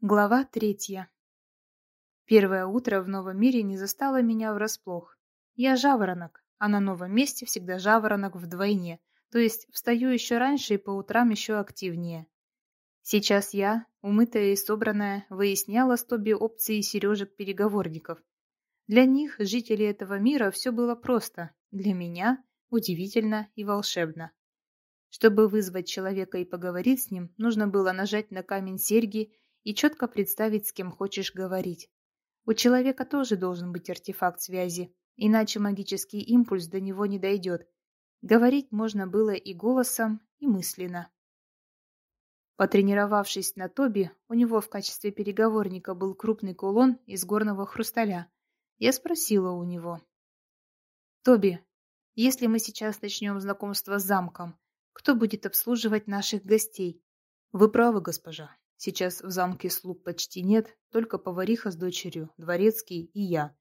Глава третья. Первое утро в новом мире не застало меня врасплох. Я жаворонок, а на новом месте всегда жаворонок вдвойне, то есть встаю еще раньше и по утрам еще активнее. Сейчас я, умытая и собранная, выясняла с Тоби опции сережек-переговорников. Для них, жителей этого мира, все было просто, для меня – удивительно и волшебно. Чтобы вызвать человека и поговорить с ним, нужно было нажать на камень серьги – и четко представить, с кем хочешь говорить. У человека тоже должен быть артефакт связи, иначе магический импульс до него не дойдет. Говорить можно было и голосом, и мысленно. Потренировавшись на Тоби, у него в качестве переговорника был крупный кулон из горного хрусталя. Я спросила у него. «Тоби, если мы сейчас начнем знакомство с замком, кто будет обслуживать наших гостей?» «Вы правы, госпожа. Сейчас в замке слуг почти нет, только повариха с дочерью, дворецкий и я.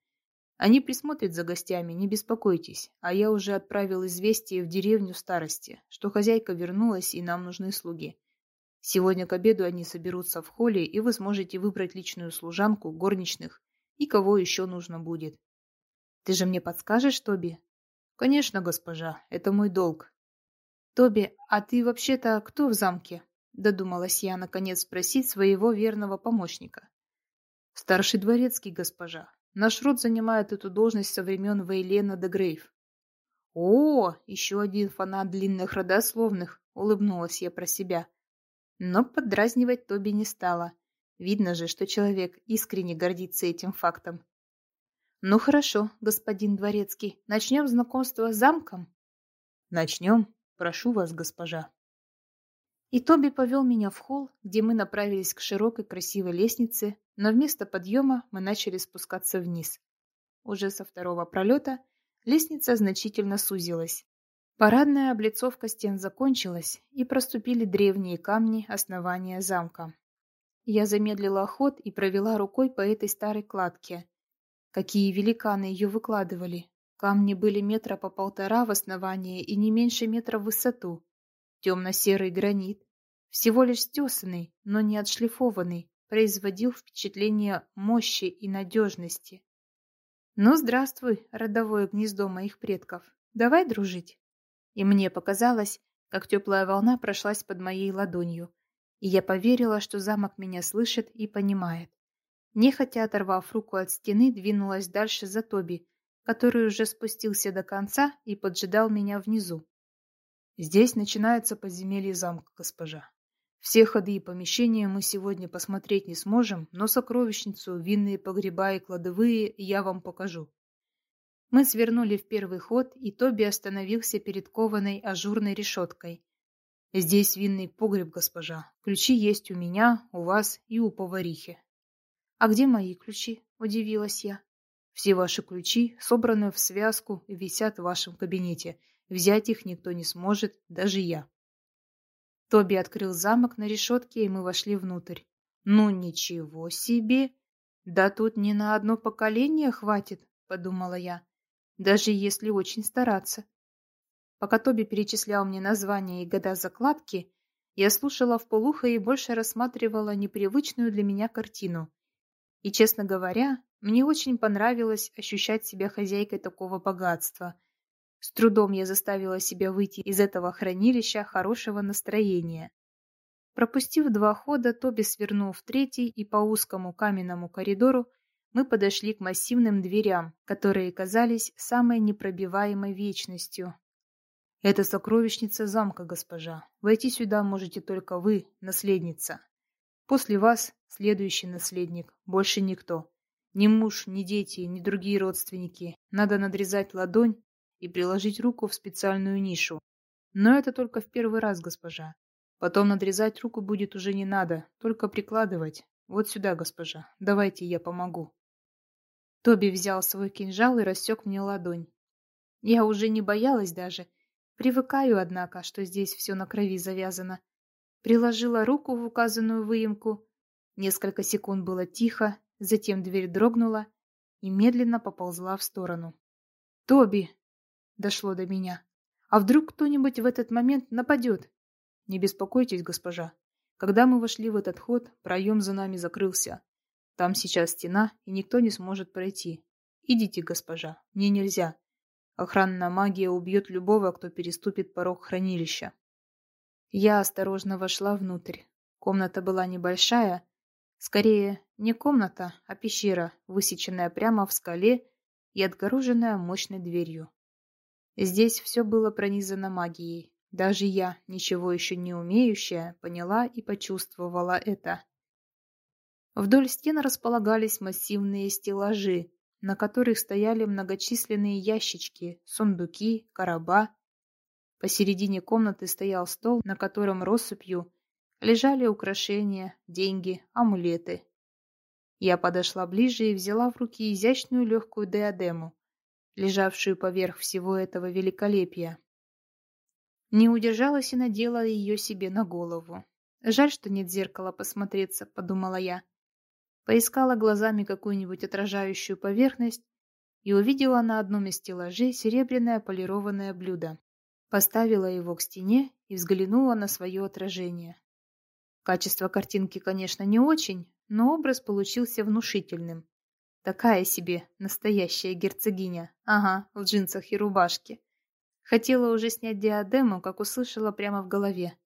Они присмотрят за гостями, не беспокойтесь, а я уже отправил известие в деревню старости, что хозяйка вернулась и нам нужны слуги. Сегодня к обеду они соберутся в холле, и вы сможете выбрать личную служанку, горничных и кого еще нужно будет. Ты же мне подскажешь, Тоби? Конечно, госпожа, это мой долг. Тоби, а ты вообще-то кто в замке? Додумалась я, наконец, спросить своего верного помощника. Старший дворецкий, госпожа. Наш род занимает эту должность со времен Вейлена де Грейв. О, еще один фанат длинных родословных, улыбнулась я про себя. Но поддразнивать Тоби не стала. Видно же, что человек искренне гордится этим фактом. Ну хорошо, господин дворецкий, начнем знакомство с замком? Начнем. Прошу вас, госпожа. И Тоби повел меня в холл, где мы направились к широкой красивой лестнице, но вместо подъема мы начали спускаться вниз. Уже со второго пролета лестница значительно сузилась. Парадная облицовка стен закончилась, и проступили древние камни основания замка. Я замедлила ход и провела рукой по этой старой кладке. Какие великаны ее выкладывали! Камни были метра по полтора в основании и не меньше метра в высоту. Темно-серый гранит, всего лишь стесанный, но не отшлифованный, производил впечатление мощи и надежности. «Ну, здравствуй, родовое гнездо моих предков. Давай дружить». И мне показалось, как теплая волна прошлась под моей ладонью, и я поверила, что замок меня слышит и понимает. Нехотя оторвав руку от стены, двинулась дальше за Тоби, который уже спустился до конца и поджидал меня внизу. Здесь начинается подземелье замка, госпожа. Все ходы и помещения мы сегодня посмотреть не сможем, но сокровищницу, винные погреба и кладовые я вам покажу. Мы свернули в первый ход, и Тоби остановился перед кованой ажурной решеткой. Здесь винный погреб, госпожа. Ключи есть у меня, у вас и у поварихи. А где мои ключи? Удивилась я. Все ваши ключи собраны в связку и висят в вашем кабинете. Взять их никто не сможет, даже я. Тоби открыл замок на решетке, и мы вошли внутрь. Ну ничего себе! Да тут не на одно поколение хватит, подумала я, даже если очень стараться. Пока Тоби перечислял мне названия и года закладки, я слушала вполуха и больше рассматривала непривычную для меня картину. И, честно говоря, мне очень понравилось ощущать себя хозяйкой такого богатства – с трудом я заставила себя выйти из этого хранилища хорошего настроения. Пропустив два хода, Тоби свернул в третий, и по узкому каменному коридору мы подошли к массивным дверям, которые казались самой непробиваемой вечностью. «Это сокровищница замка, госпожа. Войти сюда можете только вы, наследница. После вас следующий наследник, больше никто. Ни муж, ни дети, ни другие родственники. Надо надрезать ладонь и приложить руку в специальную нишу. Но это только в первый раз, госпожа. Потом надрезать руку будет уже не надо, только прикладывать. Вот сюда, госпожа. Давайте я помогу. Тоби взял свой кинжал и рассек мне ладонь. Я уже не боялась даже. Привыкаю, однако, что здесь все на крови завязано. Приложила руку в указанную выемку. Несколько секунд было тихо, затем дверь дрогнула и медленно поползла в сторону. «Тоби!» Дошло до меня. А вдруг кто-нибудь в этот момент нападет? Не беспокойтесь, госпожа. Когда мы вошли в этот ход, проем за нами закрылся. Там сейчас стена, и никто не сможет пройти. Идите, госпожа, мне нельзя. Охранная магия убьет любого, кто переступит порог хранилища. Я осторожно вошла внутрь. Комната была небольшая, скорее не комната, а пещера, высеченная прямо в скале и отгороженная мощной дверью. Здесь все было пронизано магией. Даже я, ничего еще не умеющая, поняла и почувствовала это. Вдоль стен располагались массивные стеллажи, на которых стояли многочисленные ящички, сундуки, короба. Посередине комнаты стоял стол, на котором россыпью лежали украшения, деньги, амулеты. Я подошла ближе и взяла в руки изящную легкую диадему, лежавшую поверх всего этого великолепия. Не удержалась и надела ее себе на голову. Жаль, что нет зеркала посмотреться, подумала я. Поискала глазами какую-нибудь отражающую поверхность и увидела на одном из стеллажей серебряное полированное блюдо. Поставила его к стене и взглянула на свое отражение. Качество картинки, конечно, не очень, но образ получился внушительным. Такая себе настоящая герцогиня. Ага, в джинсах и рубашке. Хотела уже снять диадему, как услышала прямо в голове.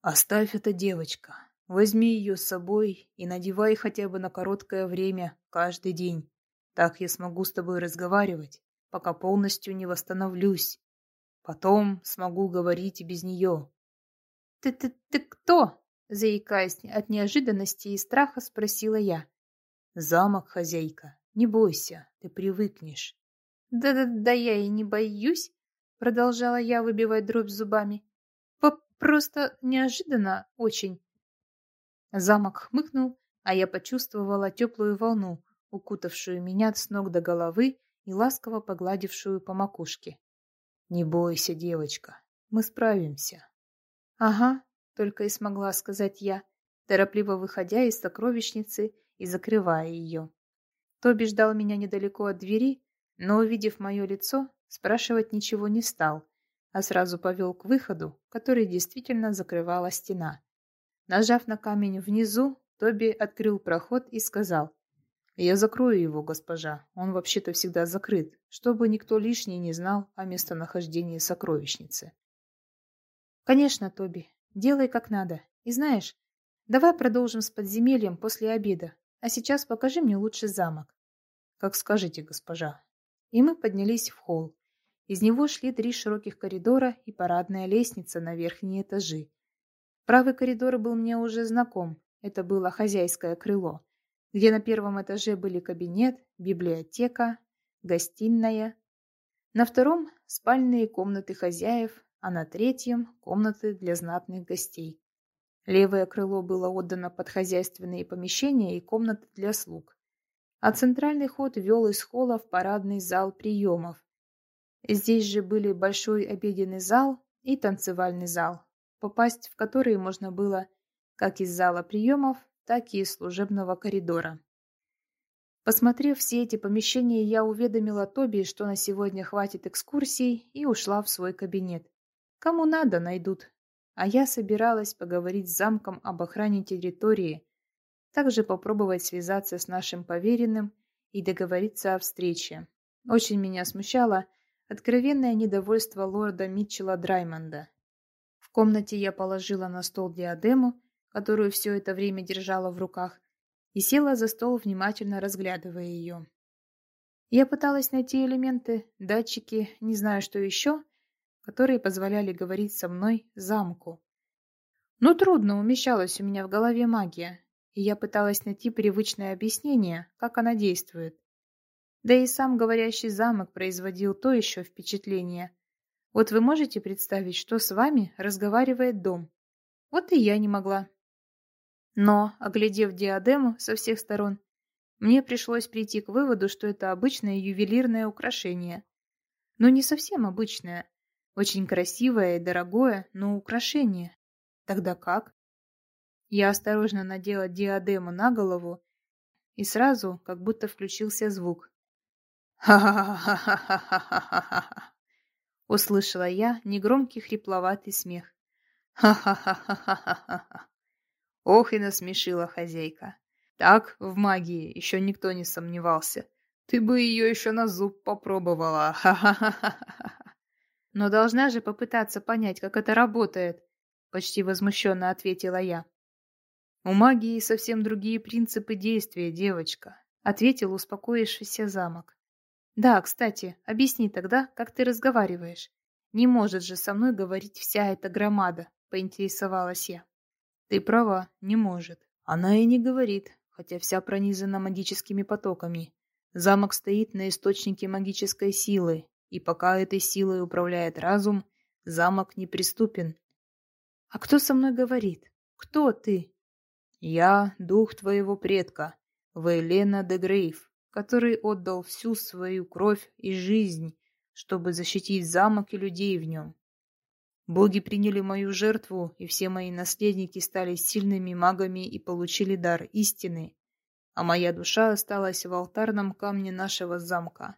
«Оставь это, девочка. Возьми ее с собой и надевай хотя бы на короткое время, каждый день. Так я смогу с тобой разговаривать, пока полностью не восстановлюсь. Потом смогу говорить и без нее. «Ты, ты, ты кто?» Заикаясь от неожиданности и страха, спросила я. «Замок, хозяйка. Не бойся, ты привыкнешь». «Да-да-да, я и не боюсь», — продолжала я выбивать дробь зубами. «Просто неожиданно очень. Замок хмыкнул, а я почувствовала теплую волну, укутавшую меня с ног до головы и ласково погладившую по макушке. «Не бойся, девочка, мы справимся». «Ага», — только и смогла сказать я, торопливо выходя из сокровищницы и закрывая ее. Тоби ждал меня недалеко от двери, но, увидев мое лицо, спрашивать ничего не стал, а сразу повел к выходу, который действительно закрывала стена. Нажав на камень внизу, Тоби открыл проход и сказал. «Я закрою его, госпожа. Он вообще-то всегда закрыт, чтобы никто лишний не знал о местонахождении сокровищницы». «Конечно, Тоби. Делай как надо. И знаешь, давай продолжим с подземельем после обеда. А сейчас покажи мне лучше замок». «Как скажете, госпожа». И мы поднялись в холл. Из него шли три широких коридора и парадная лестница на верхние этажи. Правый коридор был мне уже знаком. Это было хозяйское крыло, где на первом этаже были кабинет, библиотека, гостиная. На втором – спальные комнаты хозяев, а на третьем – комнаты для знатных гостей. Левое крыло было отдано под хозяйственные помещения и комнаты для слуг. А центральный ход вел из холла в парадный зал приемов. Здесь же были большой обеденный зал и танцевальный зал, попасть в которые можно было как из зала приемов, так и из служебного коридора. Посмотрев все эти помещения, я уведомила Тоби, что на сегодня хватит экскурсий, и ушла в свой кабинет. Кому надо, найдут. А я собиралась поговорить с замком об охране территории, также попробовать связаться с нашим поверенным и договориться о встрече. Очень меня смущало откровенное недовольство лорда Митчелла Драймонда комнате я положила на стол диадему, которую все это время держала в руках, и села за стол, внимательно разглядывая ее. Я пыталась найти элементы, датчики, не знаю что еще, которые позволяли говорить со мной замку. Но трудно умещалась у меня в голове магия, и я пыталась найти привычное объяснение, как она действует. Да и сам говорящий замок производил то еще впечатление, вот вы можете представить, что с вами разговаривает дом? Вот и я не могла. Но, оглядев диадему со всех сторон, мне пришлось прийти к выводу, что это обычное ювелирное украшение. Но не совсем обычное. Очень красивое и дорогое, но украшение. Тогда как? Я осторожно надела диадему на голову, и сразу как будто включился звук. Ха-ха-ха-ха-ха-ха-ха-ха! Услышала я негромкий хрипловатый смех. Ха-ха-ха-ха-ха-ха-ха. Ох и насмешила хозяйка. Так, в магии еще никто не сомневался. Ты бы ее еще на зуб попробовала. Ха-ха-ха-ха. Но должна же попытаться понять, как это работает, почти возмущенно ответила я. У магии совсем другие принципы действия, девочка, ответил успокоившийся замок. Да, кстати, объясни тогда, как ты разговариваешь. Не может же со мной говорить вся эта громада, поинтересовалась я. Ты права, не может. Она и не говорит, хотя вся пронизана магическими потоками. Замок стоит на источнике магической силы, и пока этой силой управляет разум, замок неприступен. А кто со мной говорит? Кто ты? Я дух твоего предка, Вейлена де Грейв, который отдал всю свою кровь и жизнь, чтобы защитить замок и людей в нем. Боги приняли мою жертву, и все мои наследники стали сильными магами и получили дар истины, а моя душа осталась в алтарном камне нашего замка.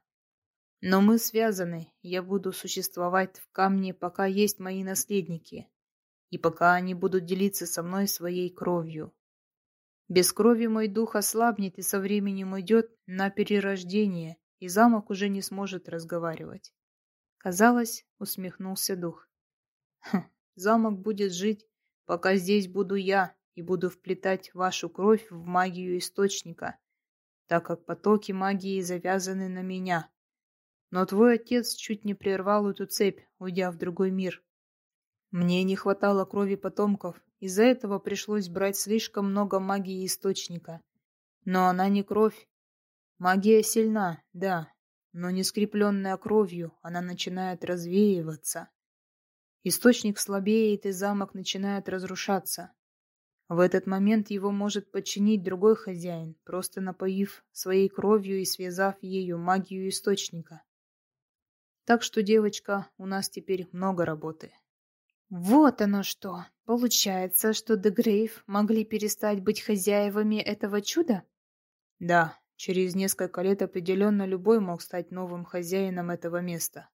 Но мы связаны, я буду существовать в камне, пока есть мои наследники, и пока они будут делиться со мной своей кровью. Без крови мой дух ослабнет и со временем уйдет на перерождение, и замок уже не сможет разговаривать. Казалось, усмехнулся дух. Хм, замок будет жить, пока здесь буду я, и буду вплетать вашу кровь в магию источника, так как потоки магии завязаны на меня. Но твой отец чуть не прервал эту цепь, уйдя в другой мир. Мне не хватало крови потомков, из-за этого пришлось брать слишком много магии источника. Но она не кровь. Магия сильна, да, но не скрепленная кровью, она начинает развеиваться. Источник слабеет, и замок начинает разрушаться. В этот момент его может подчинить другой хозяин, просто напоив своей кровью и связав ею магию источника. Так что, девочка, у нас теперь много работы. Вот оно что. Получается, что Дегрейв могли перестать быть хозяевами этого чуда? Да, через несколько лет определенно любой мог стать новым хозяином этого места.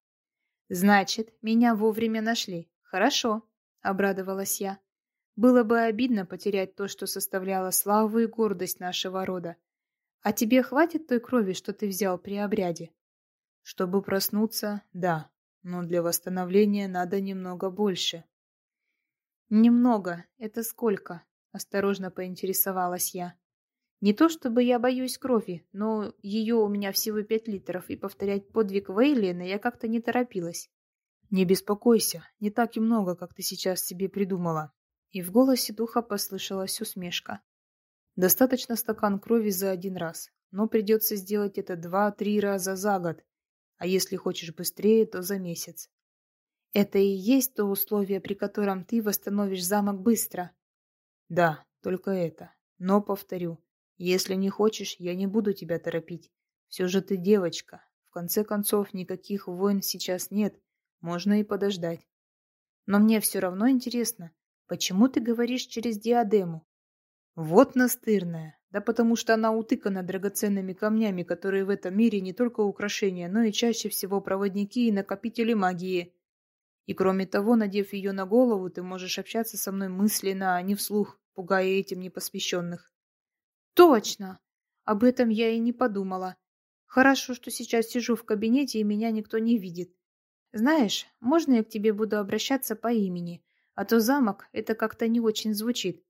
Значит, меня вовремя нашли. Хорошо, обрадовалась я. Было бы обидно потерять то, что составляло славу и гордость нашего рода. А тебе хватит той крови, что ты взял при обряде? Чтобы проснуться, да, но для восстановления надо немного больше. Немного, это сколько? Осторожно поинтересовалась я. Не то чтобы я боюсь крови, но ее у меня всего пять литров, и повторять подвиг Вейлина я как-то не торопилась. Не беспокойся, не так и много, как ты сейчас себе придумала. И в голосе духа послышалась усмешка. Достаточно стакан крови за один раз, но придется сделать это два-три раза за год, а если хочешь быстрее, то за месяц. Это и есть то условие, при котором ты восстановишь замок быстро. Да, только это. Но, повторю, если не хочешь, я не буду тебя торопить. Все же ты девочка. В конце концов, никаких войн сейчас нет. Можно и подождать. Но мне все равно интересно, Почему ты говоришь через диадему? Вот настырная. Да потому что она утыкана драгоценными камнями, которые в этом мире не только украшения, но и чаще всего проводники и накопители магии. И кроме того, надев ее на голову, ты можешь общаться со мной мысленно, а не вслух, пугая этим непосвященных. Точно! Об этом я и не подумала. Хорошо, что сейчас сижу в кабинете и меня никто не видит. Знаешь, можно я к тебе буду обращаться по имени? А то замок — это как-то не очень звучит.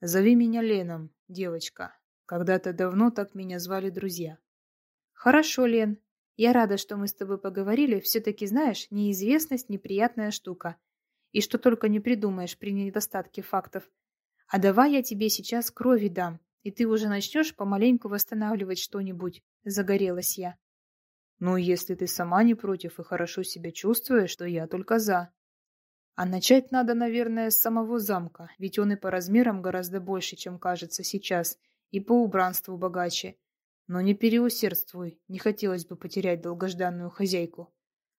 Зови меня Леном, девочка. Когда-то давно так меня звали друзья. Хорошо, Лен. Я рада, что мы с тобой поговорили. Все-таки, знаешь, неизвестность — неприятная штука. И что только не придумаешь при недостатке фактов. А давай я тебе сейчас крови дам, и ты уже начнешь помаленьку восстанавливать что-нибудь. Загорелась я. Ну, если ты сама не против и хорошо себя чувствуешь, то я только за. А начать надо, наверное, с самого замка, ведь он и по размерам гораздо больше, чем кажется сейчас, и по убранству богаче. Но не переусердствуй, не хотелось бы потерять долгожданную хозяйку.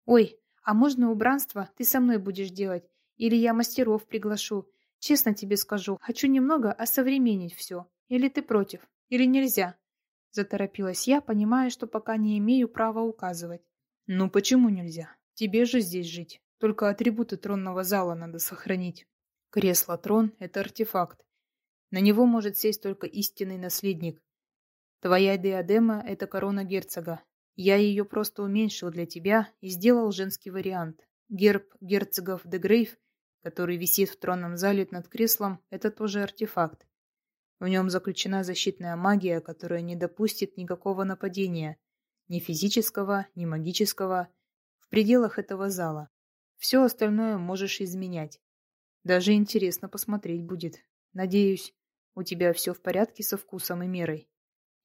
Ой, а можно убранство ты со мной будешь делать? Или я мастеров приглашу? Честно тебе скажу, хочу немного осовременить все. Или ты против? Или нельзя? Заторопилась я, понимая, что пока не имею права указывать. Ну почему нельзя? Тебе же здесь жить. Только атрибуты тронного зала надо сохранить. Кресло-трон — это артефакт. На него может сесть только истинный наследник. Твоя диадема — это корона герцога. Я ее просто уменьшил для тебя и сделал женский вариант. Герб герцогов де Грейв, который висит в тронном зале над креслом, это тоже артефакт. В нем заключена защитная магия, которая не допустит никакого нападения, ни физического, ни магического, в пределах этого зала. Все остальное можешь изменять. Даже интересно посмотреть будет. Надеюсь, у тебя все в порядке со вкусом и мерой.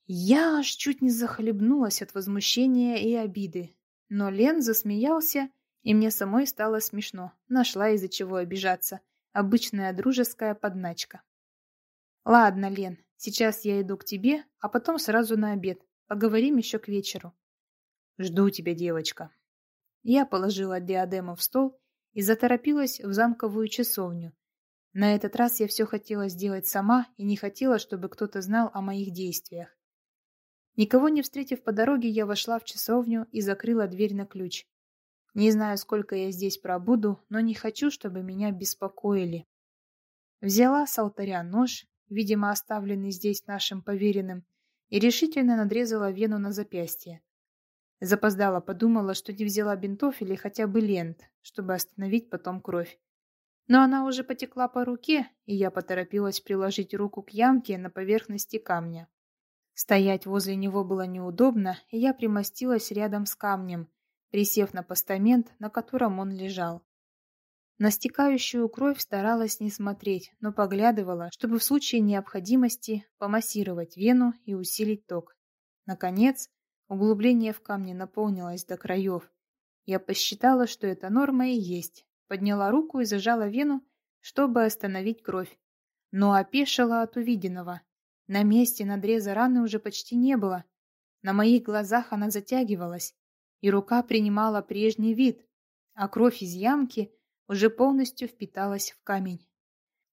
Я аж чуть не захлебнулась от возмущения и обиды. Но Лен засмеялся, и мне самой стало смешно. Нашла из-за чего обижаться. Обычная дружеская подначка. Ладно, Лен, сейчас я иду к тебе, а потом сразу на обед. Поговорим еще к вечеру. Жду тебя, девочка. Я положила диадему в стол и заторопилась в замковую часовню. На этот раз я все хотела сделать сама и не хотела, чтобы кто-то знал о моих действиях. Никого не встретив по дороге, я вошла в часовню и закрыла дверь на ключ. Не знаю, сколько я здесь пробуду, но не хочу, чтобы меня беспокоили. Взяла с алтаря нож, видимо, оставленный здесь нашим поверенным, и решительно надрезала вену на запястье. Запоздала, подумала, что не взяла бинтов или хотя бы лент, чтобы остановить потом кровь. Но она уже потекла по руке, и я поторопилась приложить руку к ямке на поверхности камня. Стоять возле него было неудобно, и я примостилась рядом с камнем, присев на постамент, на котором он лежал. На стекающую кровь старалась не смотреть, но поглядывала, чтобы в случае необходимости помассировать вену и усилить ток. Наконец, углубление в камне наполнилось до краев. Я посчитала, что это норма и есть. Подняла руку и зажала вену, чтобы остановить кровь. Но опешила от увиденного. На месте надреза раны уже почти не было. На моих глазах она затягивалась, и рука принимала прежний вид, а кровь из ямки уже полностью впиталась в камень.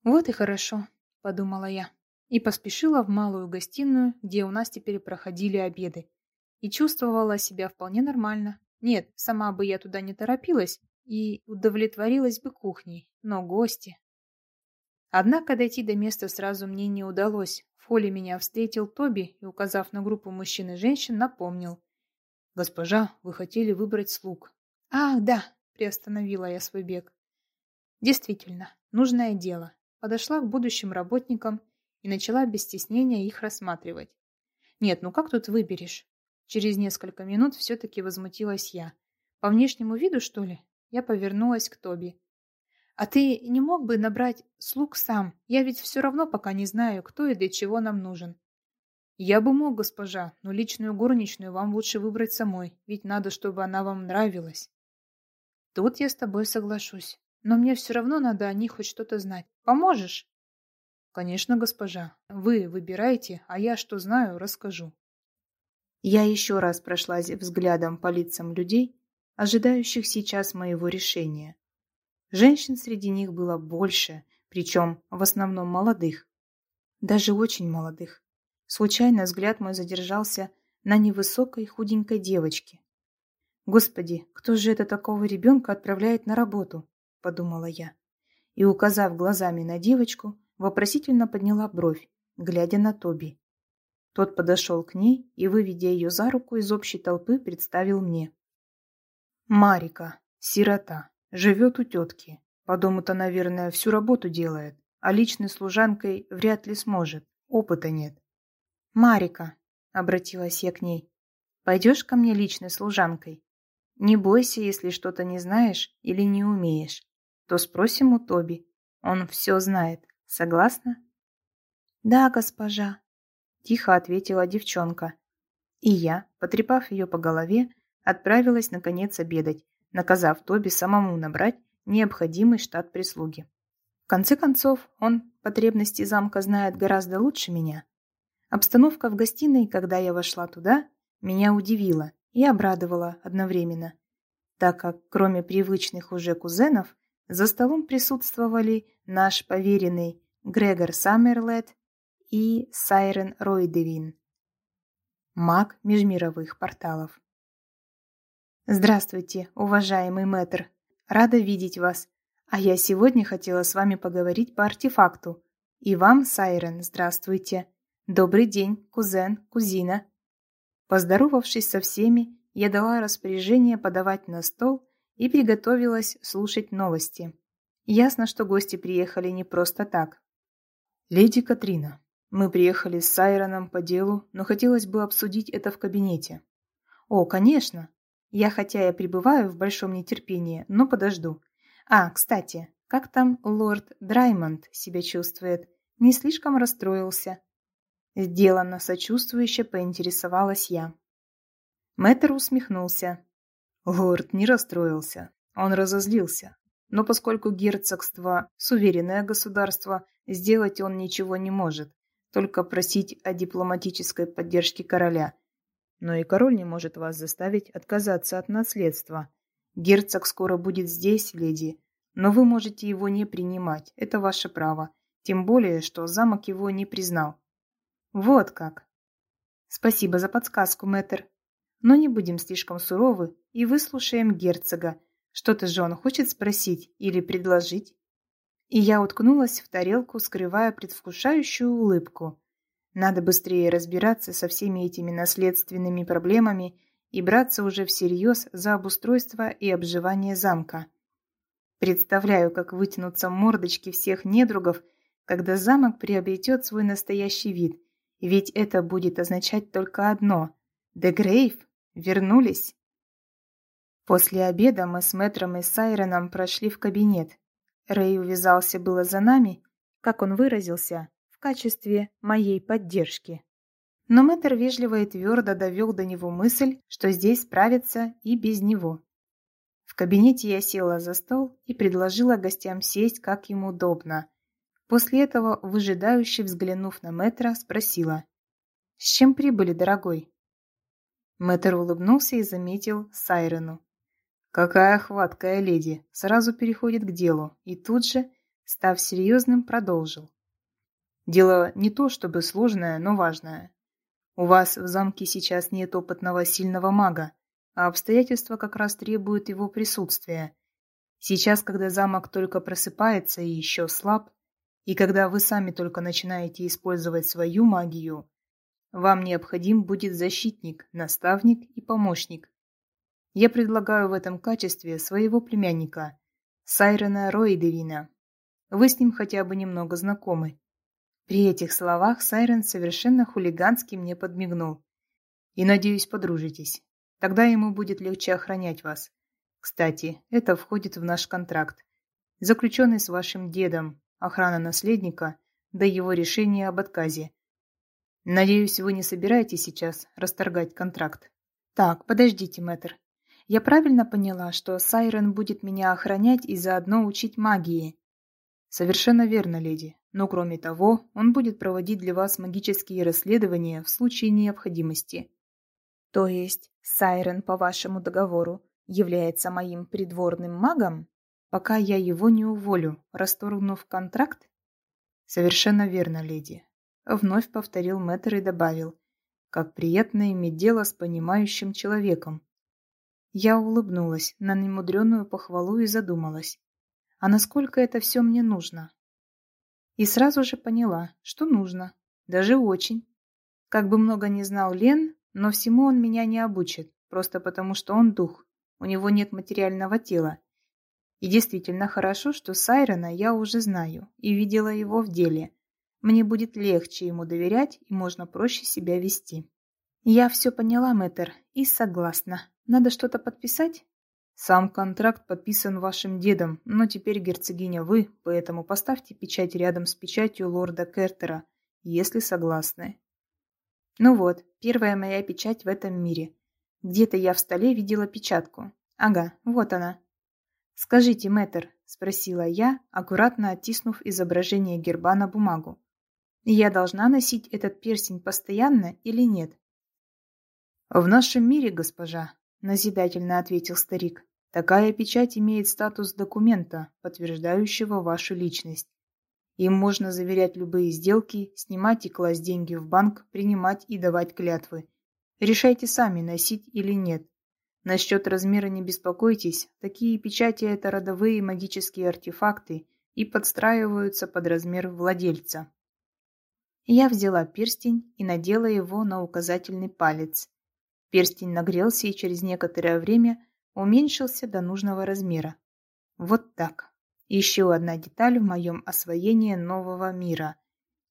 «Вот и хорошо», — подумала я, и поспешила в малую гостиную, где у нас теперь проходили обеды, и чувствовала себя вполне нормально. Нет, сама бы я туда не торопилась и удовлетворилась бы кухней, но гости... Однако дойти до места сразу мне не удалось. В холле меня встретил Тоби и, указав на группу мужчин и женщин, напомнил. «Госпожа, вы хотели выбрать слуг». «Ах, да!» — приостановила я свой бег. Действительно, нужное дело. Подошла к будущим работникам и начала без стеснения их рассматривать. Нет, ну как тут выберешь? Через несколько минут все-таки возмутилась я. По внешнему виду, что ли? Я повернулась к Тоби. А ты не мог бы набрать слуг сам? Я ведь все равно пока не знаю, кто и для чего нам нужен. Я бы мог, госпожа, но личную горничную вам лучше выбрать самой, ведь надо, чтобы она вам нравилась. Тут я с тобой соглашусь, но мне все равно надо о них хоть что-то знать. Поможешь? Конечно, госпожа. Вы выбирайте, а я что знаю, расскажу. Я еще раз прошлась взглядом по лицам людей, ожидающих сейчас моего решения. Женщин среди них было больше, причем в основном молодых. Даже очень молодых. Случайно взгляд мой задержался на невысокой худенькой девочке. «Господи, кто же это такого ребенка отправляет на работу?» – подумала я. И, указав глазами на девочку, вопросительно подняла бровь, глядя на Тоби. Тот подошел к ней и, выведя ее за руку из общей толпы, представил мне. Марика, сирота. Живет у тетки. По дому-то, наверное, всю работу делает, а личной служанкой вряд ли сможет. Опыта нет. «Марика», — обратилась я к ней, — «пойдешь ко мне личной служанкой? Не бойся, если что-то не знаешь или не умеешь, то спросим у Тоби. Он все знает. Согласна?» «Да, госпожа», — тихо ответила девчонка. И я, потрепав ее по голове, отправилась наконец обедать, наказав Тоби самому набрать необходимый штат прислуги. В конце концов, он потребности замка знает гораздо лучше меня. Обстановка в гостиной, когда я вошла туда, меня удивила и обрадовала одновременно, так как, кроме привычных уже кузенов, за столом присутствовали наш поверенный Грегор Саммерлет и Сайрен Ройдевин, маг межмировых порталов. Здравствуйте, уважаемый мэтр. Рада видеть вас. А я сегодня хотела с вами поговорить по артефакту. И вам, Сайрен, здравствуйте. Добрый день, кузен, кузина. Поздоровавшись со всеми, я дала распоряжение подавать на стол и приготовилась слушать новости. Ясно, что гости приехали не просто так. «Леди Катрина, мы приехали с Сайроном по делу, но хотелось бы обсудить это в кабинете». «О, конечно. Я хотя и пребываю в большом нетерпении, но подожду. А, кстати, как там лорд Драймонд себя чувствует? Не слишком расстроился?» Сделанно сочувствующе поинтересовалась я. Мэтр усмехнулся. Лорд не расстроился. Он разозлился. Но поскольку герцогство – суверенное государство, сделать он ничего не может, только просить о дипломатической поддержке короля. Но и король не может вас заставить отказаться от наследства. Герцог скоро будет здесь, леди, но вы можете его не принимать, это ваше право. Тем более, что замок его не признал. Вот как. Спасибо за подсказку, мэтр. Но не будем слишком суровы и выслушаем герцога, что-то же он хочет спросить или предложить. И я уткнулась в тарелку, скрывая предвкушающую улыбку. Надо быстрее разбираться со всеми этими наследственными проблемами и браться уже всерьез за обустройство и обживание замка. Представляю, как вытянутся мордочки всех недругов, когда замок приобретет свой настоящий вид. Ведь это будет означать только одно – Дегрейв вернулись. После обеда мы с Мэтром и Сайроном прошли в кабинет. Рэй увязался было за нами, как он выразился, в качестве моей поддержки. Но Мэтр вежливо и твердо довел до него мысль, что здесь справится и без него. В кабинете я села за стол и предложила гостям сесть, как им удобно. После этого, выжидающе взглянув на Мэтра, спросила. «С чем прибыли, дорогой?» Мэтр улыбнулся и заметил Сайрену. Какая хваткая леди, сразу переходит к делу и тут же, став серьезным, продолжил. Дело не то чтобы сложное, но важное. У вас в замке сейчас нет опытного сильного мага, а обстоятельства как раз требуют его присутствия. Сейчас, когда замок только просыпается и еще слаб, и когда вы сами только начинаете использовать свою магию, вам необходим будет защитник, наставник и помощник, я предлагаю в этом качестве своего племянника, Сайрена Ройдевина. Вы с ним хотя бы немного знакомы. При этих словах Сайрен совершенно хулигански мне подмигнул. И, надеюсь, подружитесь. Тогда ему будет легче охранять вас. Кстати, это входит в наш контракт, заключенный с вашим дедом, охрана наследника, до его решения об отказе. Надеюсь, вы не собираетесь сейчас расторгать контракт. Так, подождите, мэтр. Я правильно поняла, что Сайрен будет меня охранять и заодно учить магии? Совершенно верно, леди. Но кроме того, он будет проводить для вас магические расследования в случае необходимости. То есть Сайрен по вашему договору является моим придворным магом, пока я его не уволю, расторгнув контракт? Совершенно верно, леди. Вновь повторил мэтр и добавил, как приятно иметь дело с понимающим человеком, я улыбнулась на немудреную похвалу и задумалась. А насколько это все мне нужно? И сразу же поняла, что нужно. Даже очень. Как бы много ни знал Лен, но всему он меня не обучит, просто потому что он дух. У него нет материального тела. И действительно хорошо, что Сайрона я уже знаю и видела его в деле. Мне будет легче ему доверять и можно проще себя вести. Я все поняла, мэтр, и согласна. Надо что-то подписать? Сам контракт подписан вашим дедом, но теперь герцогиня вы, поэтому поставьте печать рядом с печатью лорда Кертера, если согласны. Ну вот, первая моя печать в этом мире. Где-то я в столе видела печатку. Ага, вот она. Скажите, мэтр, спросила я, аккуратно оттиснув изображение герба на бумагу. Я должна носить этот перстень постоянно или нет? В нашем мире, госпожа, назидательно ответил старик. Такая печать имеет статус документа, подтверждающего вашу личность. Им можно заверять любые сделки, снимать и класть деньги в банк, принимать и давать клятвы. Решайте сами, носить или нет. Насчет размера не беспокойтесь, такие печати – это родовые магические артефакты, и подстраиваются под размер владельца. Я взяла перстень и надела его на указательный палец. Перстень нагрелся и через некоторое время уменьшился до нужного размера. Вот так. Еще одна деталь в моем освоении нового мира.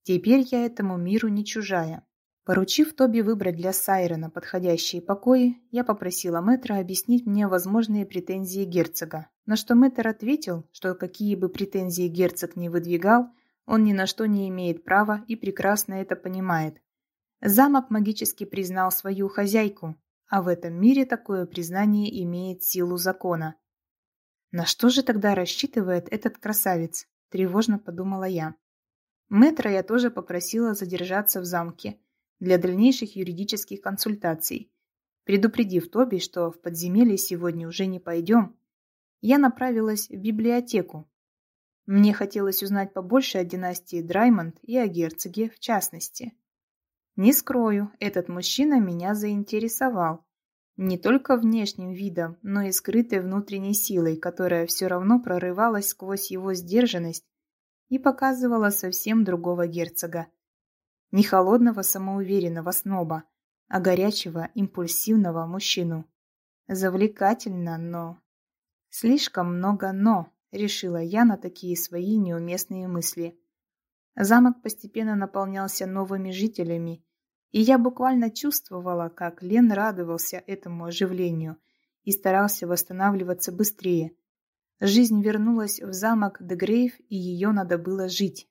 Теперь я этому миру не чужая. Поручив Тоби выбрать для Сайрона подходящие покои, я попросила мэтра объяснить мне возможные претензии герцога, на что мэтр ответил, что какие бы претензии герцог не выдвигал, он ни на что не имеет права и прекрасно это понимает. Замок магически признал свою хозяйку, а в этом мире такое признание имеет силу закона. На что же тогда рассчитывает этот красавец? Тревожно подумала я. Мэтра я тоже попросила задержаться в замке для дальнейших юридических консультаций. Предупредив Тоби, что в подземелье сегодня уже не пойдем, я направилась в библиотеку. Мне хотелось узнать побольше о династии Драймонд и о герцоге в частности. Не скрою, этот мужчина меня заинтересовал. Не только внешним видом, но и скрытой внутренней силой, которая все равно прорывалась сквозь его сдержанность и показывала совсем другого герцога. Не холодного самоуверенного сноба, а горячего, импульсивного мужчину. Завлекательно, но... Слишком много «но», решила я на такие свои неуместные мысли. Замок постепенно наполнялся новыми жителями, и я буквально чувствовала, как Лен радовался этому оживлению и старался восстанавливаться быстрее. Жизнь вернулась в замок Дегрейв, и ее надо было жить.